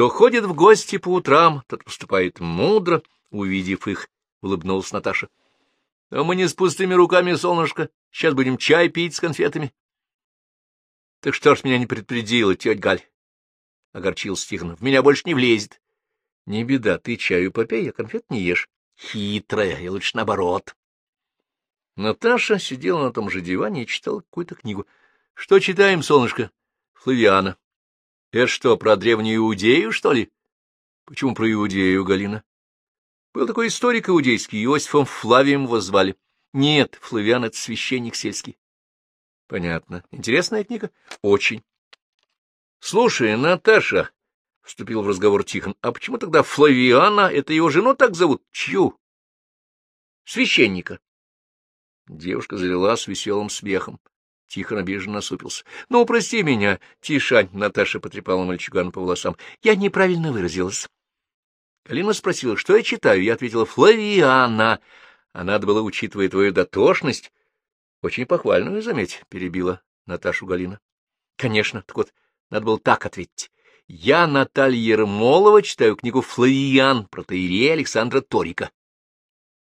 Кто ходит в гости по утрам, тот поступает мудро, увидев их, — улыбнулась Наташа. — А мы не с пустыми руками, солнышко. Сейчас будем чай пить с конфетами. — Так что ж меня не предупредила, тетя Галь? — огорчился В меня больше не влезет. — Не беда, ты чаю попей, а конфет не ешь. Хитрая, и лучше наоборот. Наташа сидела на том же диване и читала какую-то книгу. — Что читаем, солнышко? — Флавиана. — Это что, про древнюю Иудею, что ли? — Почему про Иудею, Галина? — Был такой историк иудейский, Иосифом Флавием его Нет, Флавиан — это священник сельский. — Понятно. Интересная книга? — Очень. — Слушай, Наташа, — вступил в разговор Тихон, — а почему тогда Флавиана, это его жену так зовут? Чью? — Священника. Девушка залила с веселым смехом. Тихон обиженно насупился. — Ну, прости меня, Тишань, — Наташа потрепала мальчугану по волосам. — Я неправильно выразилась. Галина спросила, что я читаю. Я ответила «Флавиана». А надо было, учитывая твою дотошность. — Очень похвальную, заметь, — перебила Наташу Галина. — Конечно, так вот, надо было так ответить. Я, Наталья Ермолова, читаю книгу «Флавиан» про Таирея Александра Торика.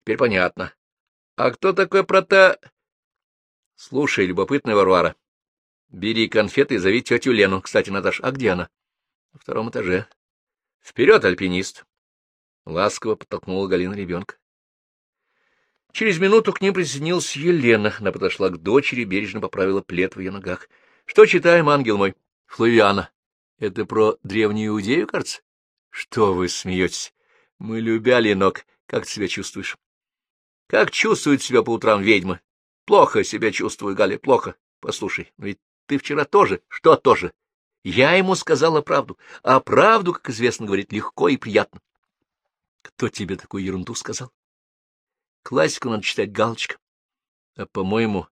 Теперь понятно. А кто такой прота... Слушай, любопытная Варвара, бери конфеты и зови тетю Лену. Кстати, Наташ, а где она? На втором этаже. Вперед, альпинист! Ласково подтолкнула Галина ребенка. Через минуту к ним присоединилась Елена. Она подошла к дочери, бережно поправила плед в ее ногах. — Что читаем, ангел мой? — Флавиана. — Это про древнюю Иудею, кажется? — Что вы смеетесь? Мы любя, ног. Как ты себя чувствуешь? — Как чувствует себя по утрам ведьма? Плохо себя чувствую, Галя, плохо. Послушай, но ведь ты вчера тоже. Что тоже? Я ему сказала правду, а правду, как известно, говорит легко и приятно. Кто тебе такую ерунду сказал? Классику надо читать галочка. А, по-моему,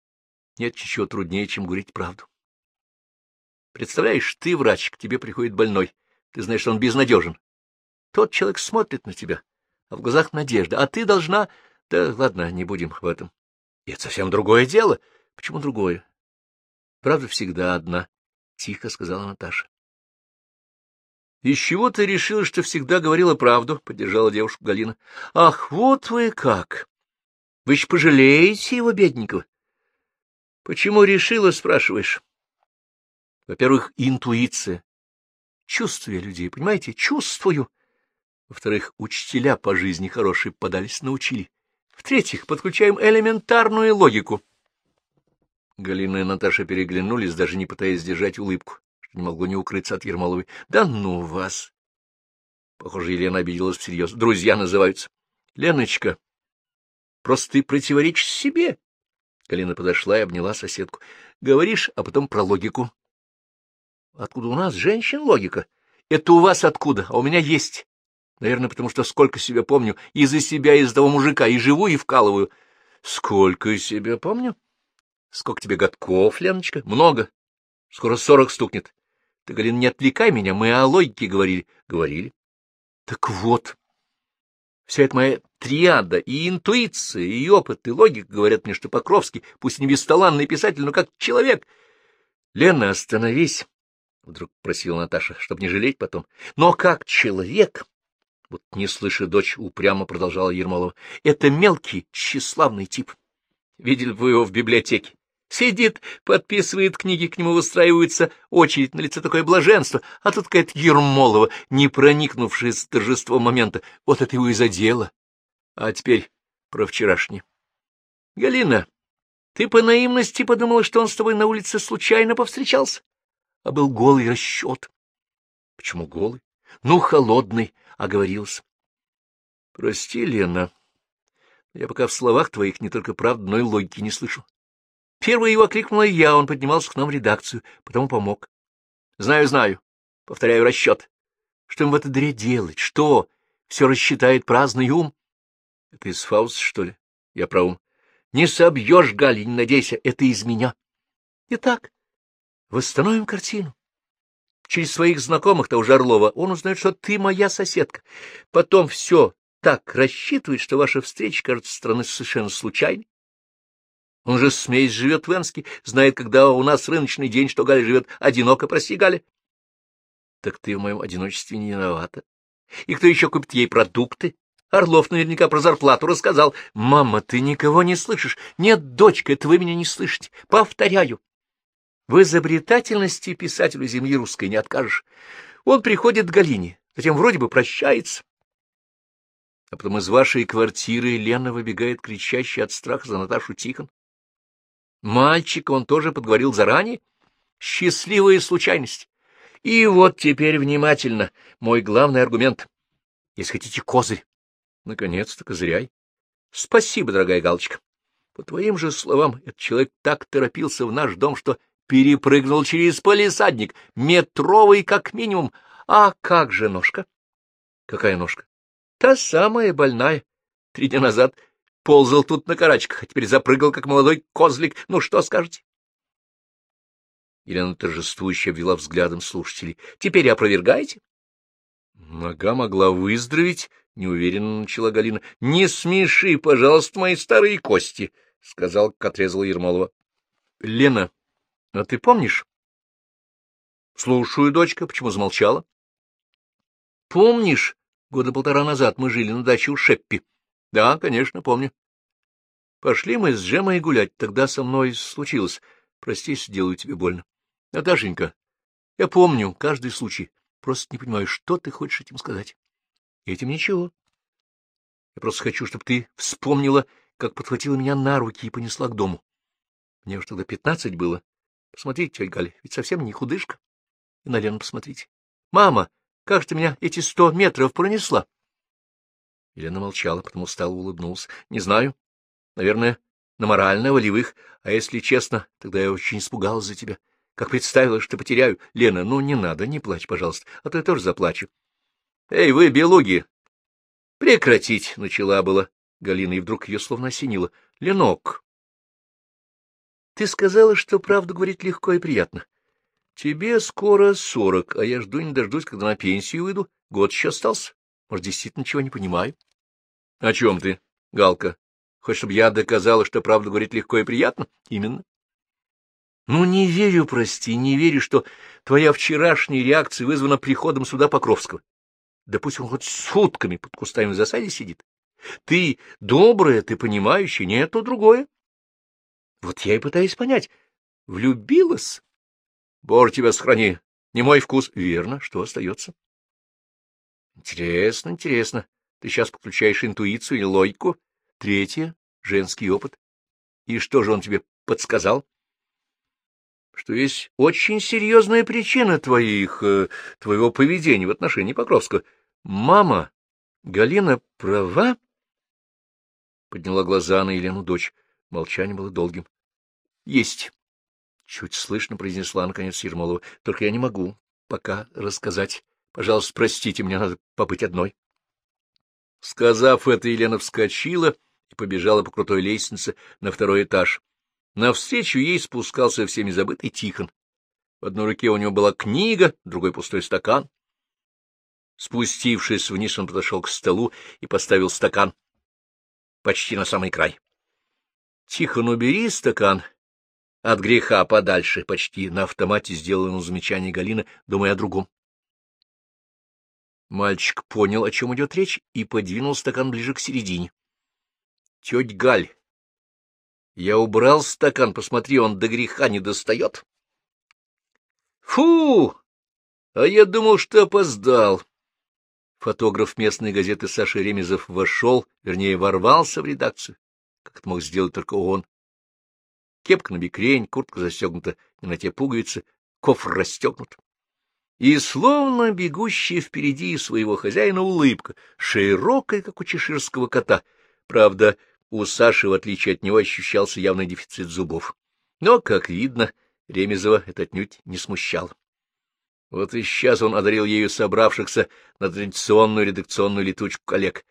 нет ничего труднее, чем говорить правду. Представляешь, ты врач, к тебе приходит больной. Ты знаешь, что он безнадежен. Тот человек смотрит на тебя, а в глазах надежда. А ты должна... Да ладно, не будем в этом. И это совсем другое дело. Почему другое? Правда всегда одна, — тихо сказала Наташа. — Из чего ты решила, что всегда говорила правду? — поддержала девушку Галина. — Ах, вот вы как! Вы ж пожалеете его, бедненького? — Почему решила, спрашиваешь? Во-первых, интуиция. Чувствую людей, понимаете? Чувствую. Во-вторых, учителя по жизни хорошие подались, научили. В-третьих, подключаем элементарную логику. Галина и Наташа переглянулись, даже не пытаясь сдержать улыбку, не могло не укрыться от Ермоловой. — Да ну вас! Похоже, Елена обиделась всерьез. Друзья называются. — Леночка, просто ты противоречишь себе. Галина подошла и обняла соседку. — Говоришь, а потом про логику. — Откуда у нас, женщин, логика? — Это у вас откуда, а у меня есть. Наверное, потому что сколько себя помню, из-за себя, из-за того мужика, и живу, и вкалываю. Сколько себя помню? Сколько тебе годков, Леночка? Много. Скоро сорок стукнет. Ты, Галина, не отвлекай меня, мы о логике говорили. Говорили. Так вот, вся эта моя триада, и интуиция, и опыт, и логика говорят мне, что Покровский, пусть не бесталанный писатель, но как человек. Лена, остановись, — вдруг просила Наташа, чтобы не жалеть потом. Но как человек вот не слыша дочь, упрямо продолжала Ермолова. — Это мелкий, тщеславный тип. Видели бы его в библиотеке. Сидит, подписывает книги, к нему выстраивается очередь, на лице такое блаженство, а тут какая-то Ермолова, не проникнувшая с торжеством момента. Вот это его и задело. А теперь про вчерашнее. — Галина, ты по наивности подумала, что он с тобой на улице случайно повстречался? А был голый расчет. — Почему голый? — Ну, холодный, оговорился. — Прости, Лена, я пока в словах твоих не только правды, но и логики не слышу. Первый его окликнула я, он поднимался к нам в редакцию, потому помог. Знаю, знаю, повторяю расчет. Что им в этой дыре делать? Что? Все рассчитает праздный ум? Это из Фауста, что ли? Я про ум. Не собьешь, Галя, не надейся, это из меня. Итак, восстановим картину. Через своих знакомых, того же Орлова, он узнает, что ты моя соседка. Потом все так рассчитывает, что ваша встреча кажется страны совершенно случайной. Он же, смеясь, живет в Энске, знает, когда у нас рыночный день, что Галя живет одиноко, прости, Галя. Так ты в моем одиночестве не виновата. И кто еще купит ей продукты? Орлов наверняка про зарплату рассказал. Мама, ты никого не слышишь. Нет, дочка, это вы меня не слышите. Повторяю. В изобретательности писателю земли русской не откажешь. Он приходит к Галине, затем вроде бы прощается. А потом из вашей квартиры Лена выбегает, кричащая от страха за Наташу Тихон. Мальчика он тоже подговорил заранее. Счастливая случайность. И вот теперь внимательно мой главный аргумент. Если хотите козырь, наконец-то козыряй. Спасибо, дорогая Галочка. По твоим же словам, этот человек так торопился в наш дом, что перепрыгнул через полисадник, метровый как минимум. А как же ножка? Какая ножка? Та самая больная. Три дня назад ползал тут на карачках, а теперь запрыгал, как молодой козлик. Ну, что скажете? Елена торжествующе обвела взглядом слушателей. — Теперь опровергаете? — Нога могла выздороветь, — неуверенно начала Галина. — Не смеши, пожалуйста, мои старые кости, — сказал, как отрезала Ермолова. — Лена, а ты помнишь? — Слушаю, дочка, почему замолчала? — Помнишь, года полтора назад мы жили на даче у Шеппи? — Да, конечно, помню. Пошли мы с Джемой гулять, тогда со мной случилось. Прости, если делаю тебе больно. — Наташенька, я помню каждый случай, просто не понимаю, что ты хочешь этим сказать. Этим ничего. Я просто хочу, чтобы ты вспомнила, как подхватила меня на руки и понесла к дому. Мне уж тогда пятнадцать было. Посмотрите, тетя Галя, ведь совсем не худышка. И на Лену посмотрите. Мама, как ты меня эти сто метров пронесла? Елена молчала, потом устало улыбнулась. Не знаю. Наверное, на морально-волевых. А если честно, тогда я очень испугалась за тебя. Как представила, что потеряю. Лена, ну не надо, не плачь, пожалуйста, а то я тоже заплачу. — Эй, вы, белуги! — Прекратить, — начала была Галина, и вдруг ее словно осенило. — Ленок! Ты сказала, что правду говорить легко и приятно. Тебе скоро сорок, а я жду не дождусь, когда на пенсию выйду. Год еще остался. Может, действительно ничего не понимаю? — О чем ты, Галка? Хочешь, чтобы я доказала, что правду говорить легко и приятно? — Именно. Ну, не верю, прости, не верю, что твоя вчерашняя реакция вызвана приходом сюда Покровского. Да пусть он хоть сутками под кустами в засаде сидит. Ты добрая, ты понимающая, нет, то другое. Вот я и пытаюсь понять. Влюбилась? Боже тебя сохрани. Не мой вкус. Верно. Что остается? Интересно, интересно. Ты сейчас подключаешь интуицию или логику. Третье — женский опыт. И что же он тебе подсказал? что есть очень серьезная причина твоих, э, твоего поведения в отношении Покровского. Мама, Галина права? Подняла глаза на Елену дочь. Молчание было долгим. — Есть. — чуть слышно произнесла наконец Ермолова. — Только я не могу пока рассказать. Пожалуйста, простите, мне надо побыть одной. Сказав это, Елена вскочила и побежала по крутой лестнице на второй этаж. Навстречу ей спускался всеми забытый Тихон. В одной руке у него была книга, другой пустой стакан. Спустившись вниз, он подошел к столу и поставил стакан почти на самый край. — Тихон, убери стакан. От греха подальше, почти на автомате сделал ему замечание Галина, думая о другом. Мальчик понял, о чем идет речь, и подвинул стакан ближе к середине. — Тетя Галь, я убрал стакан, посмотри, он до греха не достает. Фу! А я думал, что опоздал. Фотограф местной газеты Саша Ремезов вошел, вернее, ворвался в редакцию, как это мог сделать только он. Кепка на бикрень, куртка застегнута не на те пуговицы, кофр расстегнут. И словно бегущая впереди своего хозяина улыбка, широкая, как у чеширского кота. Правда, у Саши, в отличие от него, ощущался явный дефицит зубов. Но, как видно, Ремезова это отнюдь не смущало. Вот и сейчас он одарил ею собравшихся на традиционную редакционную летучку коллег.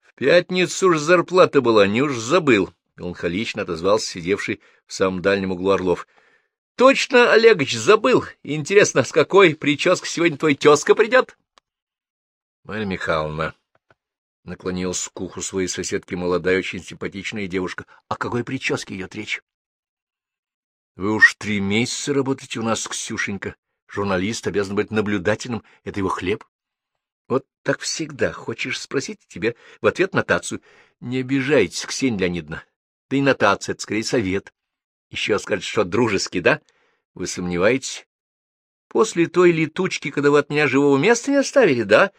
В пятницу уж зарплата была, не уж забыл. Меланхолично отозвался сидевший в самом дальнем углу Орлов. — Точно, Олегович, забыл. Интересно, с какой прической сегодня твой тезка придет? — Марья Михайловна, — наклонилась к уху своей соседки молодая, очень симпатичная девушка. — О какой прическе идет речь? — Вы уж три месяца работаете у нас, Ксюшенька. Журналист обязан быть наблюдательным, это его хлеб. Вот так всегда. Хочешь спросить тебе в ответ нотацию. Не обижайтесь, Ксения Леонидовна. Да и нотация — это скорее совет. Еще скажет, что дружеский, да? Вы сомневаетесь? После той летучки, когда вы от меня живого места не оставили, да?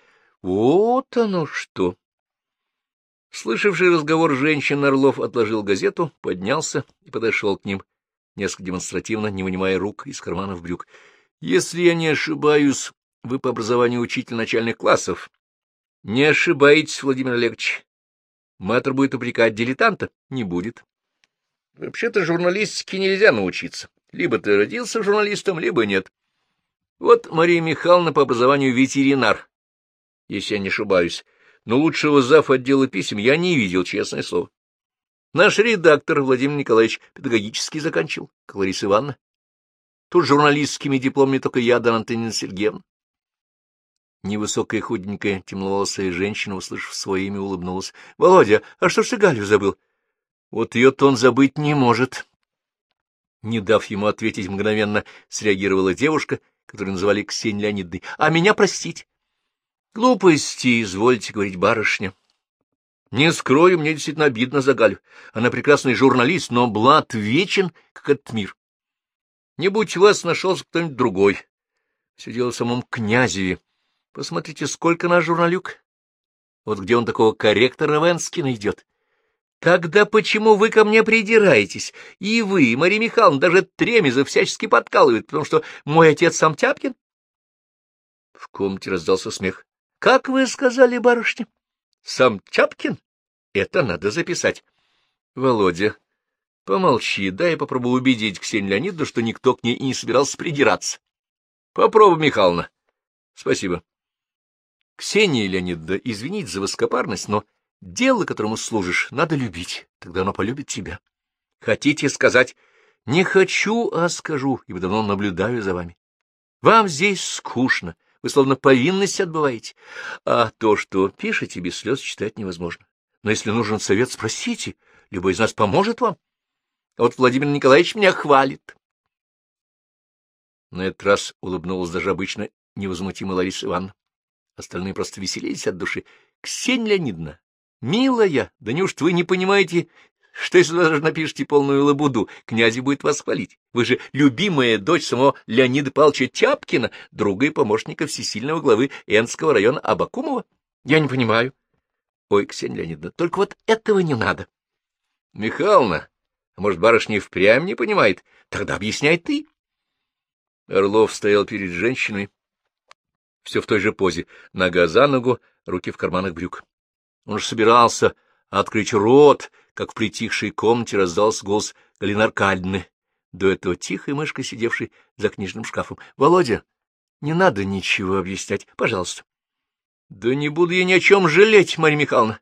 Вот оно что! Слышавший разговор женщин Орлов отложил газету, поднялся и подошел к ним, несколько демонстративно, не вынимая рук из карманов брюк. — Если я не ошибаюсь, вы по образованию учитель начальных классов. — Не ошибаетесь, Владимир Олегович. Мэтр будет упрекать дилетанта? Не будет. Вообще-то журналистике нельзя научиться. Либо ты родился журналистом, либо нет. Вот Мария Михайловна по образованию ветеринар, если я не ошибаюсь, но лучшего зав. отдела писем я не видел, честное слово. Наш редактор Владимир Николаевич педагогически заканчивал, как Лариса Ивановна. Тут журналистскими дипломами только я, да Антонина Сергеевна. Невысокая худенькая темноволосая женщина, услышав свое имя, улыбнулась. — Володя, а что ж ты Галю забыл? — Вот ее-то он забыть не может. Не дав ему ответить мгновенно, среагировала девушка, которую называли Ксения Леонидовной. — А меня простить? — Глупости, извольте говорить, барышня. Не скрою, мне действительно обидно за Галю. Она прекрасный журналист, но блат вечен, как этот мир. Не будь вас, нашелся кто-нибудь другой. Все дело в самом князеве. Посмотрите, сколько наш журналюк. Вот где он такого корректора Венски найдет. Тогда почему вы ко мне придираетесь? И вы, Мария Михайловна, даже Тремезов всячески подкалывает, потому что мой отец сам Тяпкин? В комнате раздался смех. — Как вы сказали, барышня? — Сам Тяпкин? Это надо записать. — Володя, помолчи, дай я попробую убедить Ксению Леонидовну, что никто к ней и не собирался придираться. — Попробуй, Михайловна. — Спасибо. Ксения Леонидовна, извините за воскопарность, но дело, которому служишь, надо любить, тогда оно полюбит тебя. Хотите сказать «не хочу», а скажу, ибо давно наблюдаю за вами. Вам здесь скучно, вы словно повинность отбываете, а то, что пишете, без слез читать невозможно. Но если нужен совет, спросите, любой из нас поможет вам. А вот Владимир Николаевич меня хвалит. На этот раз улыбнулась даже обычно невозмутимая Лариса Ивановна. Остальные просто веселились от души. — Ксения Леонидовна, милая, да неужто вы не понимаете, что если даже напишите полную лабуду, князь будет вас хвалить? Вы же любимая дочь самого Леонида Павловича Тяпкина, друга и помощника всесильного главы Энского района Абакумова? Я не понимаю. Ой, Ксения Леонидовна, только вот этого не надо. Михайловна, а может, барышня впрямь не понимает? Тогда объясняй ты. Орлов стоял перед женщиной, все в той же позе, нога за ногу, руки в карманах брюк. Он же собирался открыть рот, как в притихшей комнате раздался голос Галины Аркадьевны, до этого тихой мышкой, сидевшей за книжным шкафом. — Володя, не надо ничего объяснять, пожалуйста. — Да не буду я ни о чем жалеть, Марья Михайловна.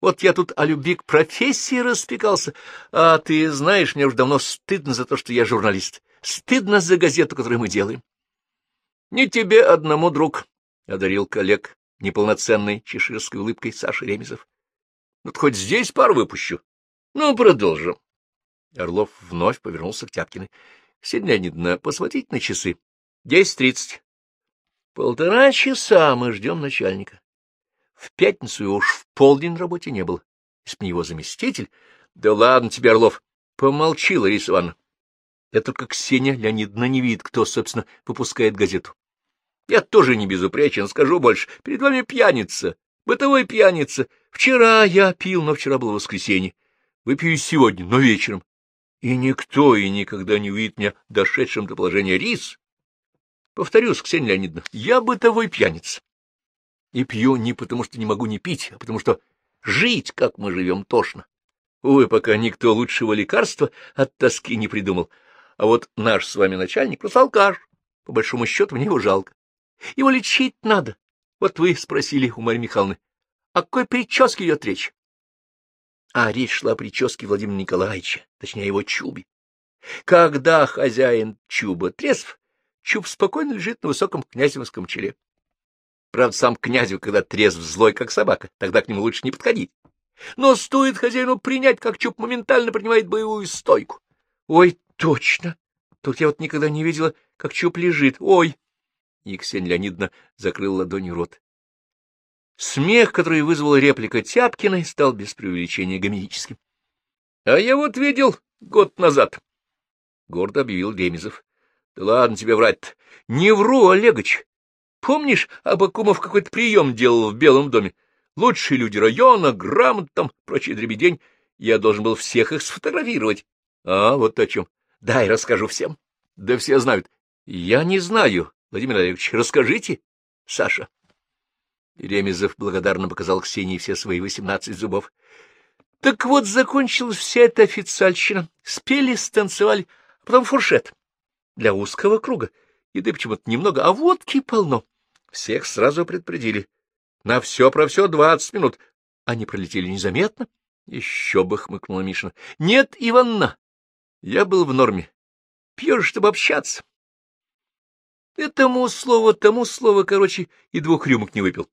Вот я тут о любви к профессии распекался, а ты знаешь, мне уже давно стыдно за то, что я журналист. Стыдно за газету, которую мы делаем. — Не тебе одному, друг, — одарил коллег неполноценной чеширской улыбкой Саши Ремезов. — Вот хоть здесь пару выпущу. Ну, продолжим. Орлов вновь повернулся к Тяпкиной. — Ксения Леонидовна, посмотрите на часы. Десять тридцать. Полтора часа мы ждем начальника. В пятницу его уж в полдень работе не было. Если бы не его заместитель... Да ладно тебе, Орлов. Помолчи, Лариса Ивановна. Это только Ксения Леонидовна не видит, кто, собственно, выпускает газету. Я тоже не безупречен, скажу больше. Перед вами пьяница, бытовой пьяница. Вчера я пил, но вчера было воскресенье. Выпью сегодня, но вечером. И никто и никогда не увидит меня дошедшим до положения рис. Повторюсь, Ксения Леонидовна, я бытовой пьяница. И пью не потому, что не могу не пить, а потому что жить, как мы живем, тошно. Увы, пока никто лучшего лекарства от тоски не придумал. А вот наш с вами начальник просто алкаш. По большому счету, мне его жалко. Его лечить надо. Вот вы спросили у Марьи Михайловны, о какой прическе идет речь? А речь шла о прическе Владимира Николаевича, точнее, его чубе. Когда хозяин чуба трезв, чуб спокойно лежит на высоком князевском челе. Правда, сам князев, когда трезв злой, как собака, тогда к нему лучше не подходить. Но стоит хозяину принять, как чуб моментально принимает боевую стойку. Ой, точно! Тут я вот никогда не видела, как чуб лежит. Ой! И Ксения Леонидовна закрыла ладонью рот. Смех, который вызвал реплика Тяпкиной, стал без преувеличения гомерическим. — А я вот видел год назад, — гордо объявил Ремезов. — Да ладно тебе врать-то. Не вру, Олегович. Помнишь, Абакумов какой-то прием делал в Белом доме? Лучшие люди района, грамот там, прочий дребедень. Я должен был всех их сфотографировать. А, вот о чем. Дай расскажу всем. Да все знают. Я не знаю. Владимир Олегович, расскажите, Саша. Ремезов благодарно показал Ксении все свои восемнадцать зубов. Так вот, закончилась вся эта официальщина. Спели, станцевали, а потом фуршет. Для узкого круга. Еды почему-то немного, а водки полно. Всех сразу предупредили. На все про все двадцать минут. Они пролетели незаметно. Еще бы, — хмыкнула Мишина. — Нет, Иванна, я был в норме. Пьешь, чтобы общаться. Этому слово, тому слово, короче, и двух рюмок не выпил.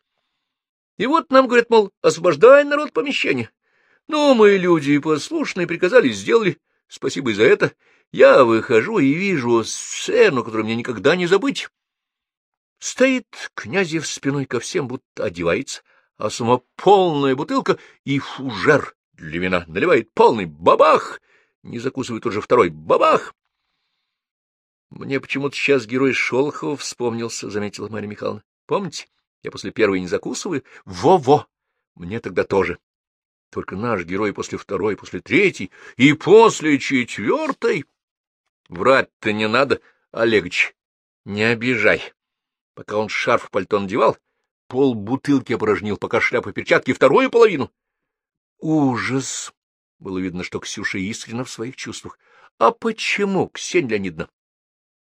И вот нам говорят, мол, освобождай народ помещения. Ну, мы люди послушные, приказали, сделали. Спасибо и за это. Я выхожу и вижу сцену, которую мне никогда не забыть. Стоит Князев спиной ко всем, будто одевается, а сама полная бутылка и фужер для вина наливает полный бабах, не закусывает уже второй бабах. Мне почему-то сейчас герой Шолохова вспомнился, — заметила Марья Михайловна. Помните, я после первой не закусываю? Во-во! Мне тогда тоже. Только наш герой после второй, после третьей и после четвертой... Врать-то не надо, Олегович, не обижай. Пока он шарф пальто надевал, пол бутылки опорожнил, пока шляпа перчатки вторую половину. Ужас! Было видно, что Ксюша искренна в своих чувствах. А почему, Ксения Леонидовна?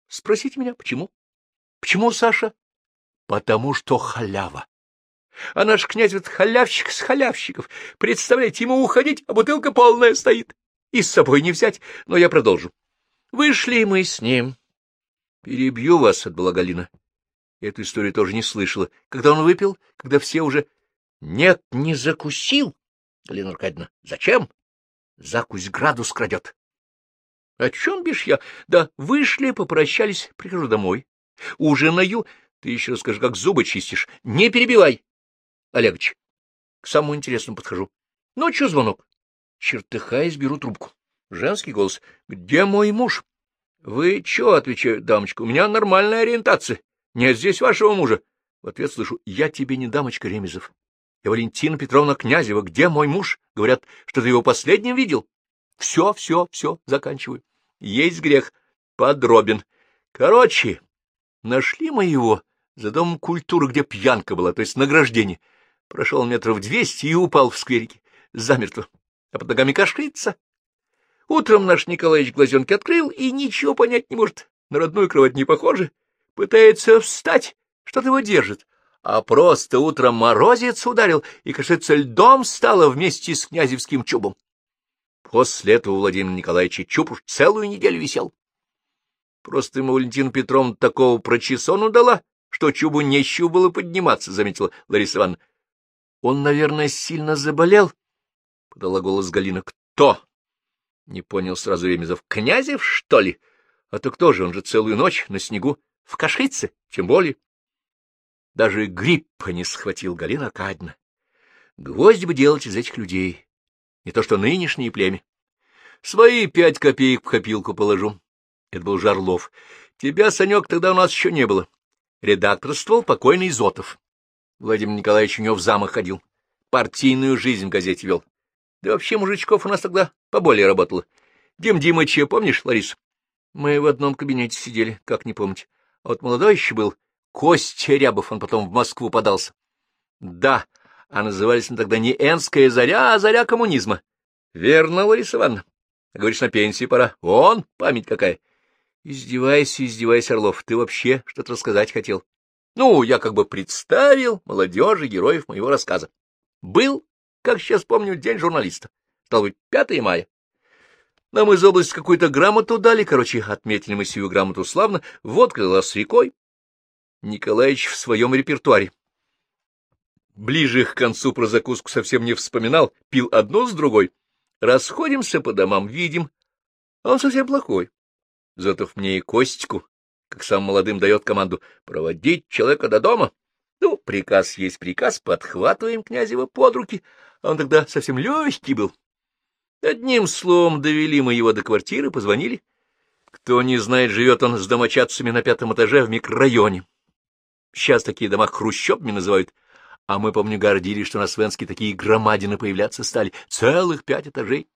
Спросите меня, почему? Почему, Саша? Потому что халява. А наш князь вот халявщик с халявщиков. Представляете, ему уходить, а бутылка полная стоит. И с собой не взять, но я продолжу. Вышли мы с ним. Перебью вас, — отбыла Галина. Эту историю тоже не слышала. Когда он выпил, когда все уже... Нет, не закусил, Галина Аркадьевна. Зачем? Закусь градус крадет. О чем бишь я? Да вышли, попрощались, прихожу домой. Ужинаю. Ты еще расскажи, как зубы чистишь. Не перебивай. Олегович, к самому интересному подхожу. Ночью звонок. Чертыхаясь, беру трубку. Женский голос. Где мой муж? Вы чё, отвечаю, дамочка, у меня нормальная ориентация. Нет здесь вашего мужа. В ответ слышу. Я тебе не дамочка, Ремезов. Я Валентина Петровна Князева. Где мой муж? Говорят, что ты его последним видел. Все, все, все, заканчиваю. Есть грех. Подробен. Короче, нашли мы его за домом культуры, где пьянка была, то есть награждение. Прошел метров двести и упал в скверике. Замертво. А под ногами кашляется. Утром наш Николаевич глазенки открыл и ничего понять не может. На родную кровать не похоже. Пытается встать. Что-то его держит. А просто утром морозец ударил, и, кажется, льдом стало вместе с князевским чубом. После этого Николаевича чуб уж целую неделю висел. Просто ему Валентина Петровна такого прочесону дала, что чубу нечего было подниматься, — заметила Лариса Ивановна. — Он, наверное, сильно заболел? — подала голос Галина. — Кто? — не понял сразу Ремезов. — Князев, что ли? А то кто же, он же целую ночь на снегу, в Кашице, тем более. Даже гриппа не схватил Галина Аркадьевна. Гвоздь бы делать из этих людей, не то что нынешние племя. Свои пять копеек в копилку положу. Это был Жарлов. Тебя, Санек, тогда у нас еще не было. Редакторствовал покойный Изотов. Владимир Николаевич у него в замок ходил. Партийную жизнь в газете вел. Да вообще мужичков у нас тогда поболее работало. Дим Димыча, помнишь, Ларис? Мы в одном кабинете сидели, как не помнить. А вот молодой еще был, Костя Рябов, он потом в Москву подался. Да, а назывались мы тогда не Энская заря, а заря коммунизма. Верно, Лариса Ивановна. Говоришь, на пенсии пора. Он, память какая. Издевайся, издевайся, Орлов, ты вообще что-то рассказать хотел. Ну, я как бы представил молодежи героев моего рассказа. Был, как сейчас помню, день журналиста. Стал быть, 5 мая. Нам из области какую-то грамоту дали, короче, отметили мы сию грамоту славно, водка лилась рекой. Николаевич в своем репертуаре. Ближе к концу про закуску совсем не вспоминал, пил одну с другой. Расходимся по домам, видим, а он совсем плохой. Зотов мне и Костику, как сам молодым дает команду, проводить человека до дома. Ну, приказ есть приказ, подхватываем Князева под руки, а он тогда совсем легкий был. Одним словом, довели мы его до квартиры, позвонили. Кто не знает, живет он с домочадцами на пятом этаже в микрорайоне. Сейчас такие дома хрущебами называют, а мы, помню, гордились, что на Свенске такие громадины появляться стали. Целых пять этажей.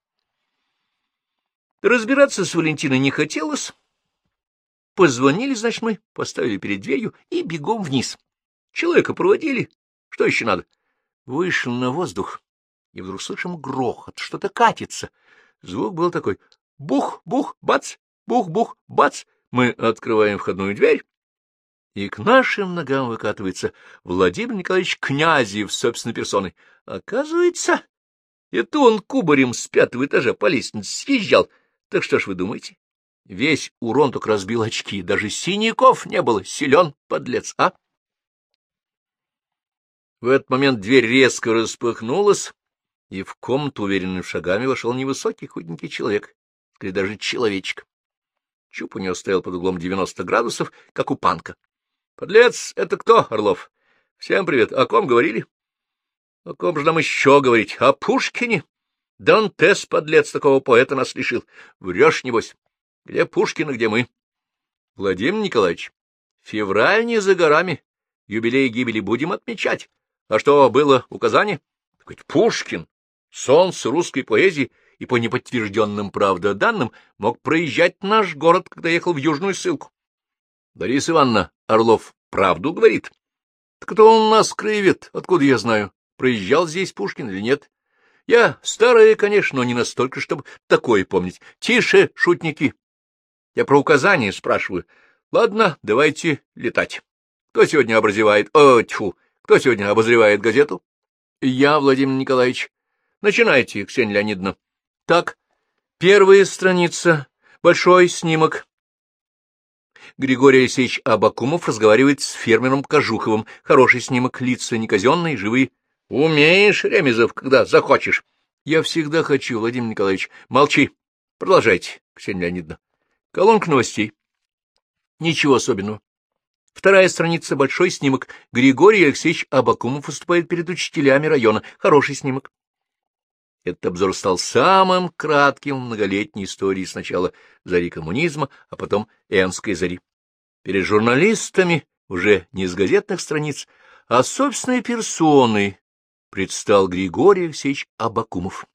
Разбираться с Валентиной не хотелось. Позвонили, значит, мы, поставили перед дверью и бегом вниз. Человека проводили. Что еще надо? Вышел на воздух, и вдруг слышим грохот, что-то катится. Звук был такой — бух-бух, бац, бух-бух, бац. Мы открываем входную дверь, и к нашим ногам выкатывается Владимир Николаевич Князев собственной персоной. Оказывается, это он кубарем с пятого этажа по лестнице съезжал. Так что ж вы думаете? Весь урон только разбил очки, даже синяков не было, силен подлец, а? В этот момент дверь резко распахнулась, и в комнату уверенными шагами вошел невысокий худенький человек, скорее даже человечек. Чуб у него стоял под углом 90 градусов, как у панка. — Подлец, это кто, Орлов? — Всем привет. О ком говорили? — О ком же нам еще говорить? О Пушкине? Дантес, подлец, такого поэта нас лишил. Врешь, небось. Где Пушкин, где мы? — Владимир Николаевич, февраль не за горами. Юбилей гибели будем отмечать. А что было указание? — Пушкин солнце русской поэзии и по неподтвержденным, правда, данным мог проезжать наш город, когда ехал в южную ссылку. Борис Ивановна Орлов правду говорит. Так кто он нас краевед, откуда я знаю, проезжал здесь Пушкин или нет? Я старая, конечно, но не настолько, чтобы такое помнить. Тише, шутники. Я про указания спрашиваю. Ладно, давайте летать. Кто сегодня обозревает... О, тьфу! Кто сегодня обозревает газету? Я, Владимир Николаевич. Начинайте, Ксения Леонидовна. Так, первая страница, большой снимок. Григорий Алексеевич Абакумов разговаривает с фермером Кожуховым. Хороший снимок, лица неказенные, живые. Умеешь, Ремезов, когда захочешь. Я всегда хочу, Владимир Николаевич. Молчи. Продолжайте, Ксения Леонидовна. Колонка новостей. Ничего особенного. Вторая страница, большой снимок. Григорий Алексеевич Абакумов выступает перед учителями района. Хороший снимок. Этот обзор стал самым кратким в многолетней истории сначала зари коммунизма, а потом Энской зари. Перед журналистами, уже не с газетных страниц, а собственной персоной, предстал Григорий Алексеевич Абакумов.